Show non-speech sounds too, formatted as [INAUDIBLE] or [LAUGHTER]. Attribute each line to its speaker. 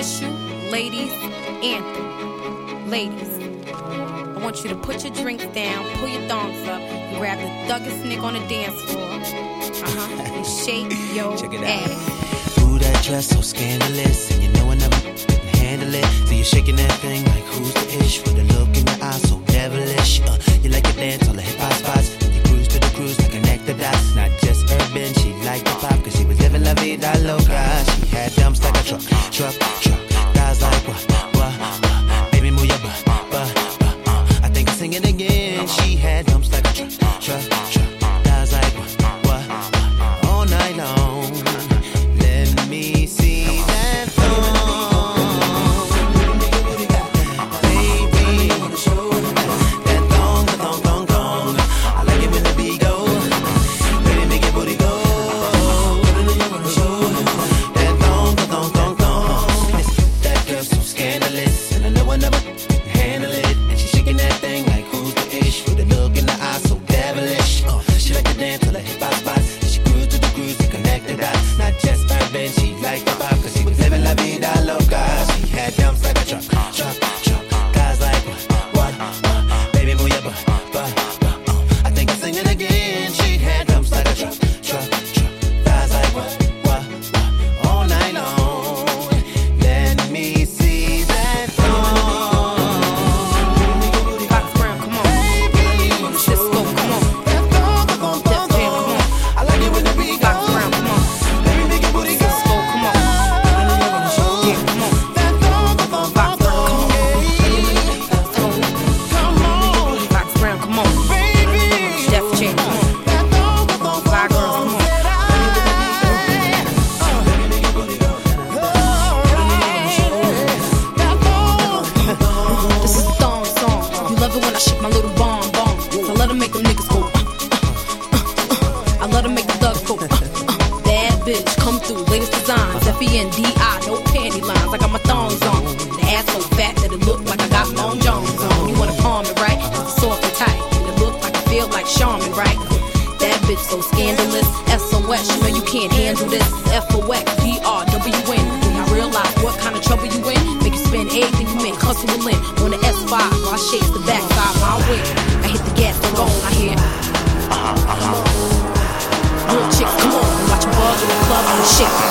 Speaker 1: official ladies anthem. Ladies, I want you to put your drinks down, pull your thongs up, and grab the thuggest nigga on the dance floor. Uh huh. And shake [LAUGHS] your Check it out.
Speaker 2: ass. Ooh, that dress so scandalous, and you know I never can handle it. So you're shaking that thing like who's the ish with a look in your eyes so devilish. Uh, you like to dance on the hip hop spots, you cruise to the cruise to connect the dots. Not just urban, she liked the pop, cause she was living la vida loca. She had dumps like She had dumps like a truck.
Speaker 1: Let 'em make the. Uh, uh. Bad bitch, come through, latest designs. F E N D I, no panty lines. I got my thongs on. The ass so fat that it look like I got long johns on. You wanna palm it, right? It's soft and tight. And it look like I feel like Charmin, right? That bitch so scandalous. SOS, you know you can't handle this. F-O-X, D-R-W-N. When I realize what kind of trouble you in, make you spend everything you make hustling on the S5. While I shakes the backside my way. I hit the gas, I'm gone. I hear Real chicks, come on, watch a ball in the club and shake.